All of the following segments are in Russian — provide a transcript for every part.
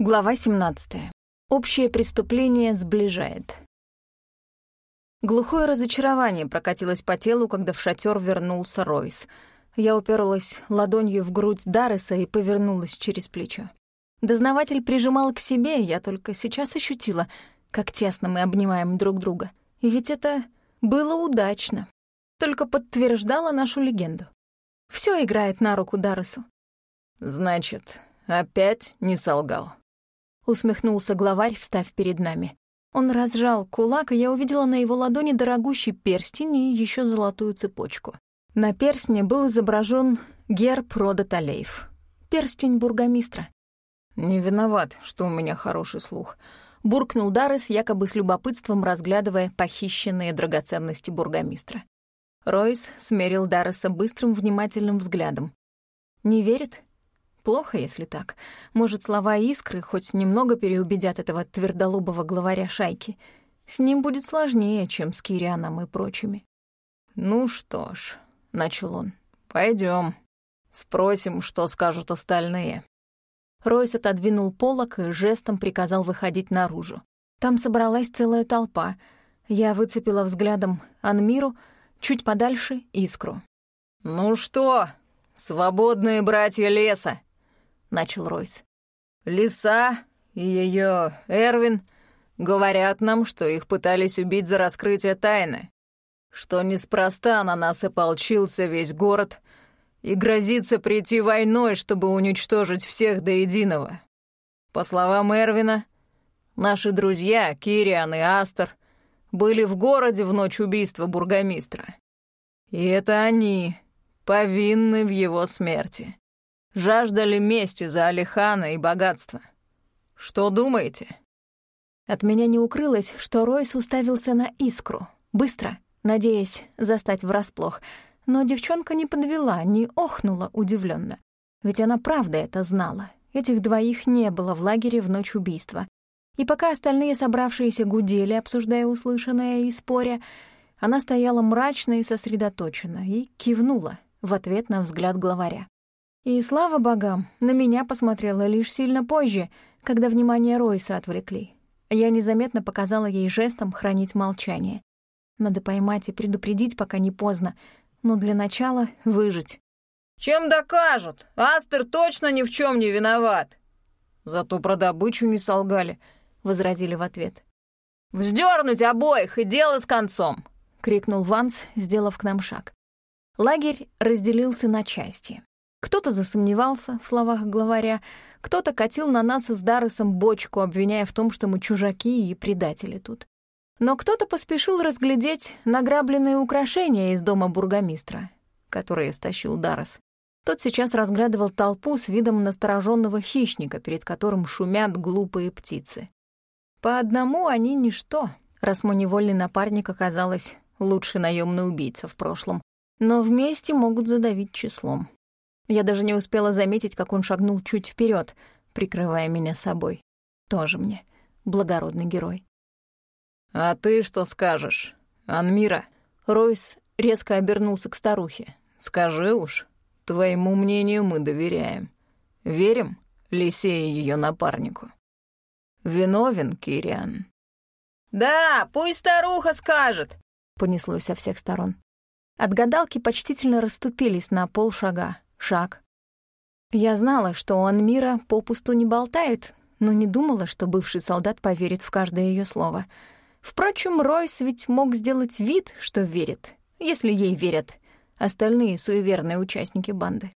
Глава 17. Общее преступление сближает. Глухое разочарование прокатилось по телу, когда в шатер вернулся Ройс. Я уперлась ладонью в грудь Дарреса и повернулась через плечо. Дознаватель прижимал к себе, я только сейчас ощутила, как тесно мы обнимаем друг друга. И ведь это было удачно. Только подтверждало нашу легенду. Все играет на руку Дарресу. «Значит, опять не солгал», усмехнулся главарь, встав перед нами. Он разжал кулак, и я увидела на его ладони дорогущий перстень и еще золотую цепочку. На перстне был изображен герб рода Талеев. Перстень бургомистра. «Не виноват, что у меня хороший слух», — буркнул Даррес, якобы с любопытством разглядывая похищенные драгоценности бургомистра. Ройс смерил Дарреса быстрым внимательным взглядом. «Не верит? Плохо, если так. Может, слова искры хоть немного переубедят этого твердолобого главаря шайки. С ним будет сложнее, чем с Кирианом и прочими. «Ну что ж», — начал он, — «пойдём. Спросим, что скажут остальные». Ройс отодвинул полок и жестом приказал выходить наружу. Там собралась целая толпа. Я выцепила взглядом Анмиру, чуть подальше — Искру. «Ну что, свободные братья леса?» — начал Ройс. «Лиса и ее Эрвин говорят нам, что их пытались убить за раскрытие тайны, что неспроста на нас ополчился весь город и грозится прийти войной, чтобы уничтожить всех до единого. По словам Эрвина, наши друзья, Кириан и Астер, были в городе в ночь убийства бургомистра. И это они повинны в его смерти жаждали мести за Алихана и богатство. Что думаете?» От меня не укрылось, что Ройс уставился на искру. Быстро, надеясь застать врасплох. Но девчонка не подвела, не охнула удивленно. Ведь она правда это знала. Этих двоих не было в лагере в ночь убийства. И пока остальные собравшиеся гудели, обсуждая услышанное и споря, она стояла мрачно и сосредоточенно и кивнула в ответ на взгляд главаря. И, слава богам, на меня посмотрела лишь сильно позже, когда внимание Ройса отвлекли. Я незаметно показала ей жестом хранить молчание. Надо поймать и предупредить, пока не поздно, но для начала выжить. «Чем докажут? Астер точно ни в чем не виноват!» «Зато про добычу не солгали», — возразили в ответ. «Вздернуть обоих и дело с концом!» — крикнул Ванс, сделав к нам шаг. Лагерь разделился на части. Кто-то засомневался в словах главаря, кто-то катил на нас с Дарресом бочку, обвиняя в том, что мы чужаки и предатели тут. Но кто-то поспешил разглядеть награбленные украшения из дома бургомистра, которые стащил Даррес. Тот сейчас разглядывал толпу с видом настороженного хищника, перед которым шумят глупые птицы. По одному они ничто, раз мой невольный напарник оказалась лучший наемный убийца в прошлом, но вместе могут задавить числом. Я даже не успела заметить, как он шагнул чуть вперед, прикрывая меня собой. Тоже мне благородный герой. «А ты что скажешь, Анмира?» Ройс резко обернулся к старухе. «Скажи уж, твоему мнению мы доверяем. Верим Лисе и ее напарнику?» «Виновен Кириан». «Да, пусть старуха скажет!» — понеслось со всех сторон. От гадалки почтительно расступились на полшага, шаг. Я знала, что он мира попусту не болтает, но не думала, что бывший солдат поверит в каждое ее слово. Впрочем, Ройс ведь мог сделать вид, что верит, если ей верят остальные суеверные участники банды.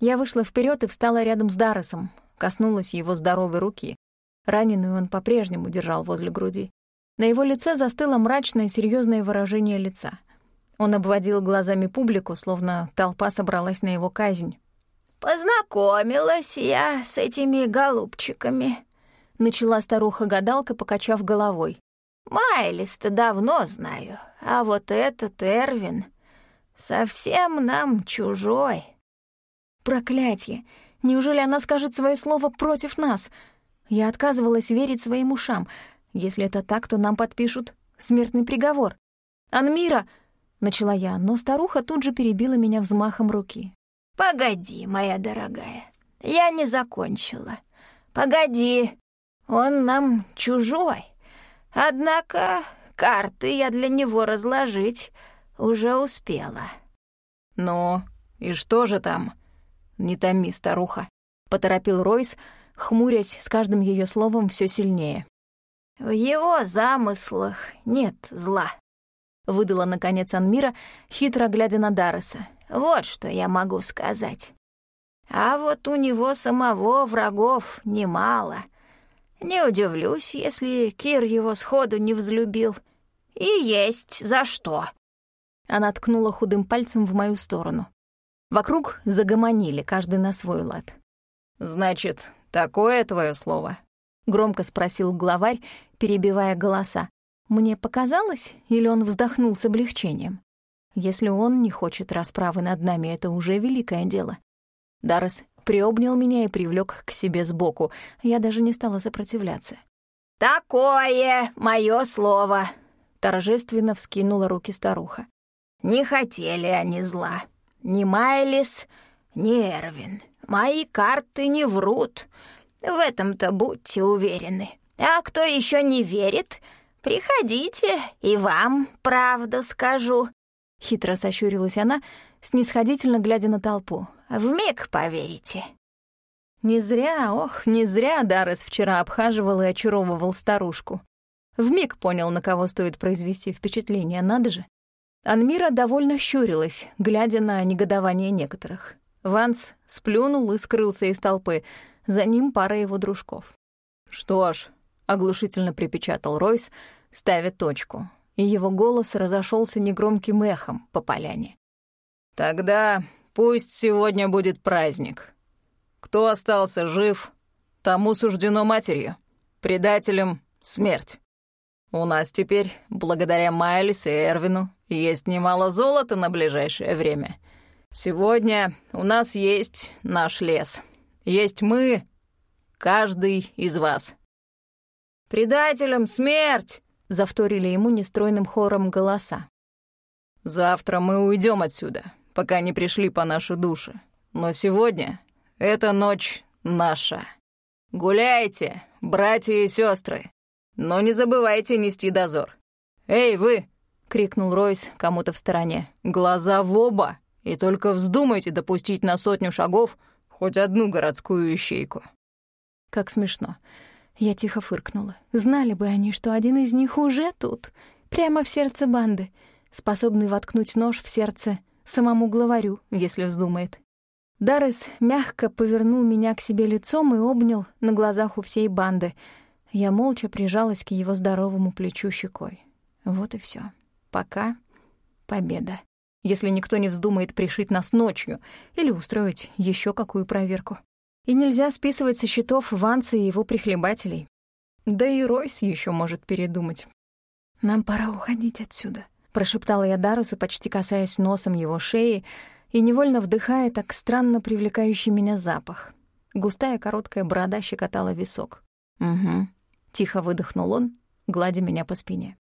Я вышла вперед и встала рядом с Дарресом, коснулась его здоровой руки. Раненую он по-прежнему держал возле груди. На его лице застыло мрачное серьезное выражение лица — он обводил глазами публику, словно толпа собралась на его казнь. «Познакомилась я с этими голубчиками», — начала старуха-гадалка, покачав головой. «Майлис-то давно знаю, а вот этот Эрвин совсем нам чужой». Проклятье! Неужели она скажет свое слово против нас? Я отказывалась верить своим ушам. Если это так, то нам подпишут смертный приговор. «Анмира!» — начала я, но старуха тут же перебила меня взмахом руки. «Погоди, моя дорогая, я не закончила. погоди, он нам чужой. Однако карты я для него разложить уже успела». «Ну, и что же там?» «Не томи, старуха», — поторопил Ройс, хмурясь с каждым ее словом все сильнее. «В его замыслах нет зла», — выдала, наконец, Анмира, хитро глядя на Дарреса. «Вот что я могу сказать. А вот у него самого врагов немало. Не удивлюсь, если Кир его сходу не взлюбил. И есть за что». Она ткнула худым пальцем в мою сторону. Вокруг загомонили, каждый на свой лад. «Значит, такое твое слово?» — громко спросил главарь, перебивая голоса. Мне показалось, или он вздохнул с облегчением? Если он не хочет расправы над нами, это уже великое дело. Даррес приобнял меня и привлек к себе сбоку. Я даже не стала сопротивляться. «Такое мое слово!» — торжественно вскинула руки старуха. «Не хотели они зла. Ни Майлис, ни Эрвин. Мои карты не врут. В этом-то будьте уверены. А кто еще не верит, приходите, и вам правду скажу». Хитро сощурилась она, снисходительно глядя на толпу. «Вмиг поверите». Не зря, ох, не зря Даррес вчера обхаживал и очаровывал старушку. Вмиг понял, на кого стоит произвести впечатление, надо же. Анмира довольно щурилась, глядя на негодование некоторых. Ванс сплюнул и скрылся из толпы, за ним пара его дружков. «Что ж», — оглушительно припечатал Ройс, ставя точку, и его голос разошелся негромким эхом по поляне. «Тогда пусть сегодня будет праздник. Кто остался жив, тому суждено матерью, предателям — смерть. У нас теперь, благодаря Майлис и Эрвину, есть немало золота на ближайшее время. Сегодня у нас есть наш лес. Есть мы, каждый из вас. «Предателям смерть!» — завторили ему нестройным хором голоса. «Завтра мы уйдем отсюда, пока не пришли по нашей душе. Но сегодня эта ночь наша. Гуляйте, братья и сестры, но не забывайте нести дозор. Эй, вы!» — крикнул Ройс кому-то в стороне. «Глаза в оба! И только вздумайте допустить на сотню шагов хоть одну городскую ищейку». Как смешно. Я тихо фыркнула. Знали бы они, что один из них уже тут, прямо в сердце банды, способный воткнуть нож в сердце самому главарю, если вздумает. Даррес мягко повернул меня к себе лицом и обнял на глазах у всей банды. Я молча прижалась к его здоровому плечу щекой. Вот и все. Пока победа. Если никто не вздумает пришить нас ночью или устроить еще какую проверку. И нельзя списывать со счетов Ванса и его прихлебателей. Да и Ройс еще может передумать. «Нам пора уходить отсюда», — прошептала я Дарусу, почти касаясь носом его шеи и невольно вдыхая так странно привлекающий меня запах. Густая короткая борода щекотала висок. «Угу», — тихо выдохнул он, гладя меня по спине.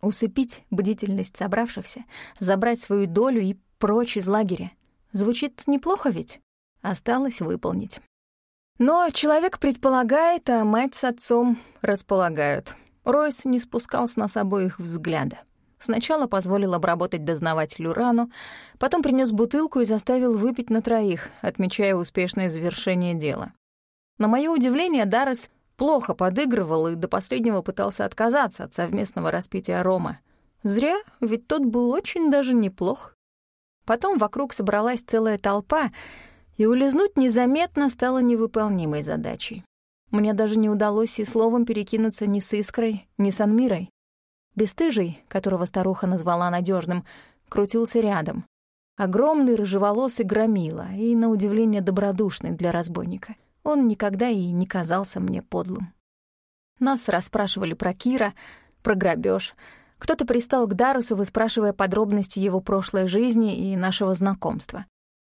Усыпить бдительность собравшихся, забрать свою долю и прочь из лагеря. Звучит неплохо ведь? Осталось выполнить. Но человек предполагает, а мать с отцом располагают. Ройс не спускал с нас обоих взгляда. Сначала позволил обработать дознавателю рану, потом принес бутылку и заставил выпить на троих, отмечая успешное завершение дела. На мое удивление, Даррес плохо подыгрывал и до последнего пытался отказаться от совместного распития рома. Зря, ведь тот был очень даже неплох. Потом вокруг собралась целая толпа — и улизнуть незаметно стало невыполнимой задачей. Мне даже не удалось и словом перекинуться ни с Искрой, ни с Анмирой. Бестыжий, которого старуха назвала надежным, крутился рядом. Огромный рыжеволосый громила и, на удивление, добродушный для разбойника. Он никогда и не казался мне подлым. Нас расспрашивали про Кира, про грабеж. Кто-то пристал к Дарусу, выспрашивая подробности его прошлой жизни и нашего знакомства.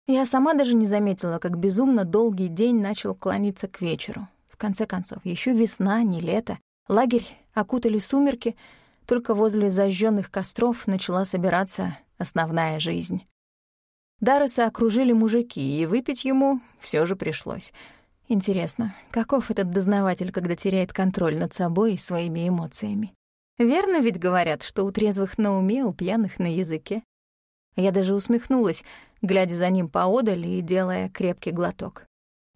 Я сама даже не заметила, как безумно долгий день начал клониться к вечеру. В конце концов, еще весна, не лето. Лагерь окутали сумерки, только возле зажженных костров начала собираться основная жизнь. Дарреса окружили мужики, и выпить ему все же пришлось. Интересно, каков этот дознаватель, когда теряет контроль над собой и своими эмоциями? Верно ведь говорят, что у трезвых на уме, у пьяных на языке. Я даже усмехнулась, глядя за ним поодаль и делая крепкий глоток.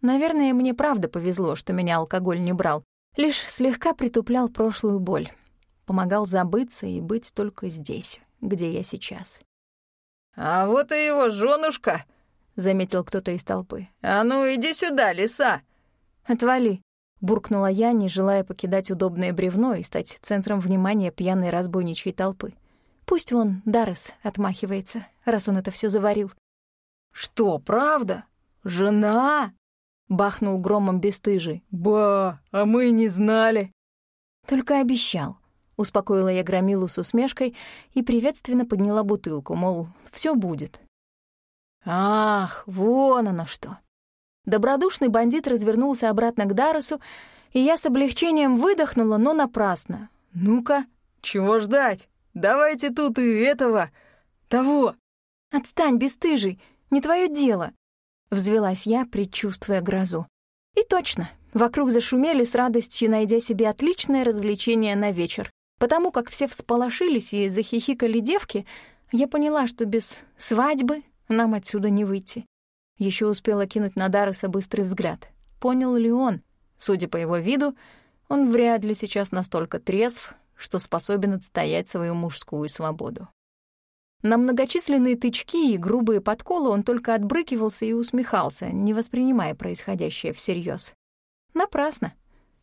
Наверное, мне правда повезло, что меня алкоголь не брал, лишь слегка притуплял прошлую боль, помогал забыться и быть только здесь, где я сейчас. «А вот и его женушка!» — заметил кто-то из толпы. «А ну, иди сюда, лиса!» «Отвали!» — буркнула я, не желая покидать удобное бревно и стать центром внимания пьяной разбойничьей толпы. Пусть вон Даррес отмахивается, раз он это все заварил. «Что, правда? Жена?» — бахнул громом бесстыжий. «Ба, а мы не знали!» «Только обещал», — успокоила я Громилу с усмешкой и приветственно подняла бутылку, мол, все будет. «Ах, вон оно что!» Добродушный бандит развернулся обратно к Даросу, и я с облегчением выдохнула, но напрасно. «Ну-ка, чего ждать? Давайте тут и этого, того!» «Отстань, бесстыжий, не твое дело!» Взвелась я, предчувствуя грозу. И точно, вокруг зашумели с радостью, найдя себе отличное развлечение на вечер. Потому как все всполошились и захихикали девки, я поняла, что без свадьбы нам отсюда не выйти. Еще успела кинуть на Дарреса быстрый взгляд. Понял ли он? Судя по его виду, он вряд ли сейчас настолько трезв, что способен отстоять свою мужскую свободу. На многочисленные тычки и грубые подколы он только отбрыкивался и усмехался, не воспринимая происходящее всерьез. Напрасно.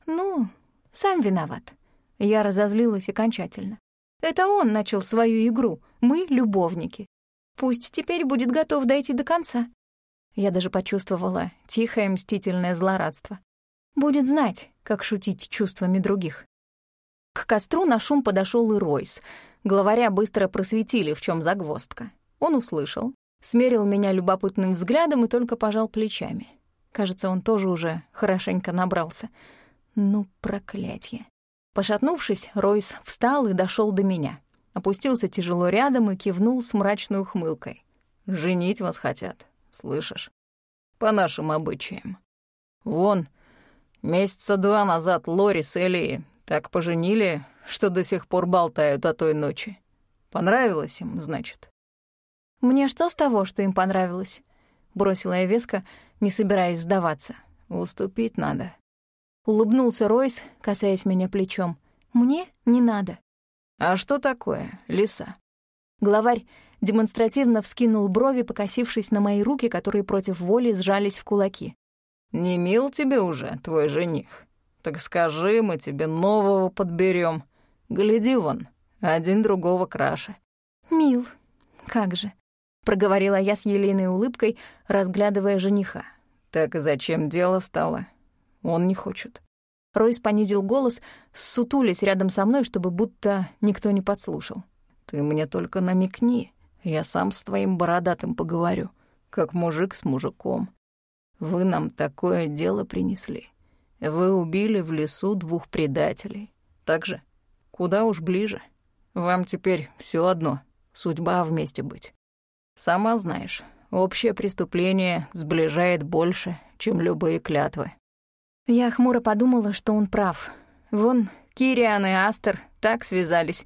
Ну, сам виноват. Я разозлилась окончательно. Это он начал свою игру, мы — любовники. Пусть теперь будет готов дойти до конца. Я даже почувствовала тихое мстительное злорадство. Будет знать, как шутить чувствами других. К костру на шум подошел и Ройс. Главаря быстро просветили, в чем загвоздка. Он услышал, смерил меня любопытным взглядом и только пожал плечами. Кажется, он тоже уже хорошенько набрался. Ну, проклятье. Пошатнувшись, Ройс встал и дошел до меня опустился тяжело рядом и кивнул с мрачной ухмылкой. «Женить вас хотят, слышишь? По нашим обычаям. Вон, месяца два назад Лори с Элли так поженили, что до сих пор болтают о той ночи. Понравилось им, значит?» «Мне что с того, что им понравилось?» — бросила я веско, не собираясь сдаваться. «Уступить надо». Улыбнулся Ройс, касаясь меня плечом. «Мне не надо». «А что такое, лиса?» Главарь демонстративно вскинул брови, покосившись на мои руки, которые против воли сжались в кулаки. «Не мил тебе уже твой жених? Так скажи, мы тебе нового подберем. Гляди вон, один другого краше». «Мил, как же», — проговорила я с елейной улыбкой, разглядывая жениха. «Так и зачем дело стало? Он не хочет». Ройс понизил голос, сутулясь рядом со мной, чтобы будто никто не подслушал. «Ты мне только намекни, я сам с твоим бородатым поговорю, как мужик с мужиком. Вы нам такое дело принесли. Вы убили в лесу двух предателей. Так же? Куда уж ближе. Вам теперь все одно, судьба вместе быть. Сама знаешь, общее преступление сближает больше, чем любые клятвы. Я хмуро подумала, что он прав. Вон, Кириан и Астер так связались,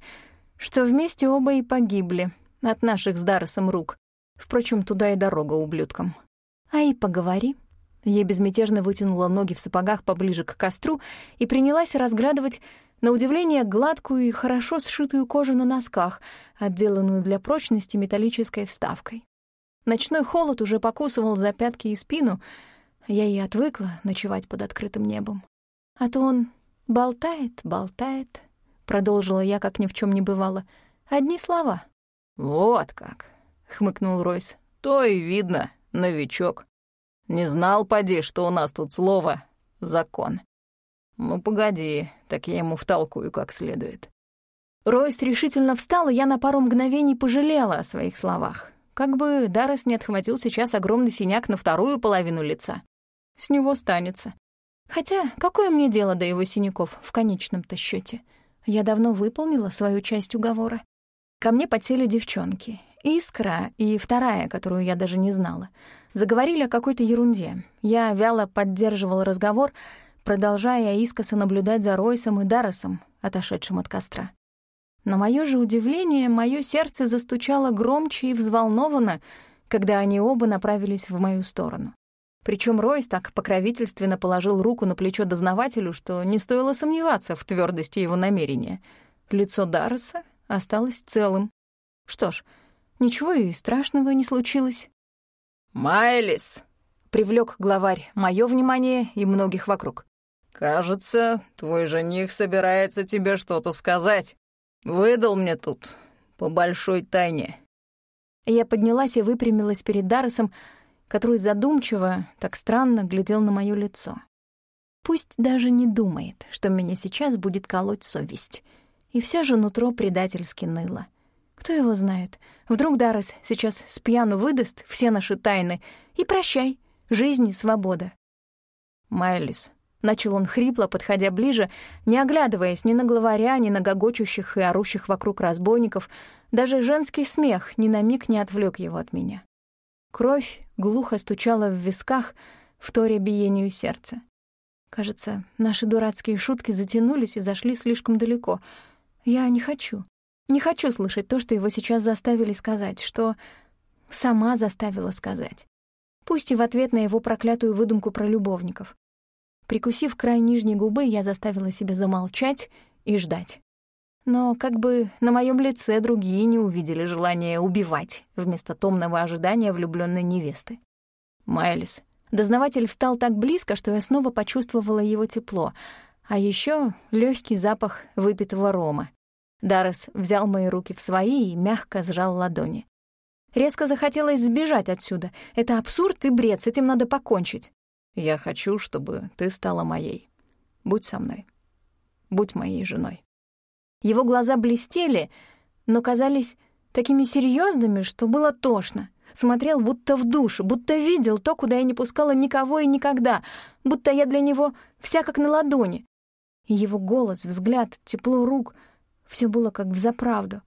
что вместе оба и погибли от наших с Даросом рук. Впрочем, туда и дорога ублюдкам. А и поговори. Я безмятежно вытянула ноги в сапогах поближе к костру и принялась разглядывать, на удивление, гладкую и хорошо сшитую кожу на носках, отделанную для прочности металлической вставкой. Ночной холод уже покусывал за пятки и спину — я и отвыкла ночевать под открытым небом. А то он болтает, болтает, продолжила я, как ни в чем не бывало. Одни слова. Вот как, хмыкнул Ройс. То и видно, новичок. Не знал, поди, что у нас тут слово «закон». Ну, погоди, так я ему втолкую как следует. Ройс решительно встал, и я на пару мгновений пожалела о своих словах. Как бы Даррес не отхватил сейчас огромный синяк на вторую половину лица. С него станется. Хотя, какое мне дело до его синяков в конечном-то счете? Я давно выполнила свою часть уговора. Ко мне подсели девчонки. Искра и вторая, которую я даже не знала. Заговорили о какой-то ерунде. Я вяло поддерживал разговор, продолжая искоса наблюдать за Ройсом и Дарресом, отошедшим от костра. На моё же удивление, моё сердце застучало громче и взволнованно, когда они оба направились в мою сторону. Причем Ройс так покровительственно положил руку на плечо дознавателю, что не стоило сомневаться в твердости его намерения. Лицо Дарреса осталось целым. Что ж, ничего и страшного не случилось. «Майлис!» — привлек главарь мое внимание и многих вокруг. «Кажется, твой жених собирается тебе что-то сказать. Выдал мне тут по большой тайне». Я поднялась и выпрямилась перед Дарресом, который задумчиво, так странно глядел на моё лицо. Пусть даже не думает, что меня сейчас будет колоть совесть. И все же нутро предательски ныло. Кто его знает? Вдруг Даррес сейчас с пьяну выдаст все наши тайны, и прощай, жизнь и свобода. Майлис, Начал он хрипло, подходя ближе, не оглядываясь ни на главаря, ни на гогочущих и орущих вокруг разбойников. Даже женский смех ни на миг не отвлек его от меня. Кровь глухо стучала в висках, в торе биению сердца. Кажется, наши дурацкие шутки затянулись и зашли слишком далеко. Я не хочу. Не хочу слышать то, что его сейчас заставили сказать, что сама заставила сказать. Пусть и в ответ на его проклятую выдумку про любовников. Прикусив край нижней губы, я заставила себя замолчать и ждать. Но как бы на моем лице другие не увидели желания убивать вместо томного ожидания влюбленной невесты. Майлис. Дознаватель встал так близко, что я снова почувствовала его тепло, а еще легкий запах выпитого рома. Даррес взял мои руки в свои и мягко сжал ладони. Резко захотелось сбежать отсюда. Это абсурд и бред, с этим надо покончить. Я хочу, чтобы ты стала моей. Будь со мной. Будь моей женой. Его глаза блестели, но казались такими серьезными, что было тошно. Смотрел будто в душу, будто видел то, куда я не пускала никого и никогда, будто я для него вся как на ладони. И его голос, взгляд, тепло рук — все было как взаправду.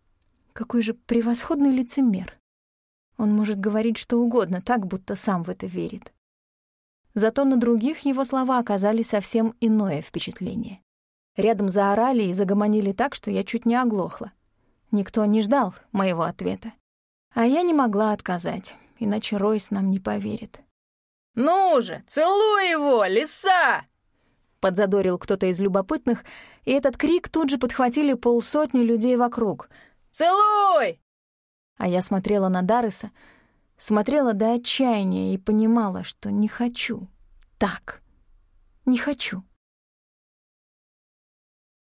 Какой же превосходный лицемер. Он может говорить что угодно, так, будто сам в это верит. Зато на других его слова оказали совсем иное впечатление. Рядом заорали и загомонили так, что я чуть не оглохла. Никто не ждал моего ответа. А я не могла отказать, иначе Ройс нам не поверит. «Ну же, целуй его, лиса!» Подзадорил кто-то из любопытных, и этот крик тут же подхватили полсотни людей вокруг. «Целуй!» А я смотрела на Дарреса, Смотрела до отчаяния и понимала, что не хочу. Так. Не хочу.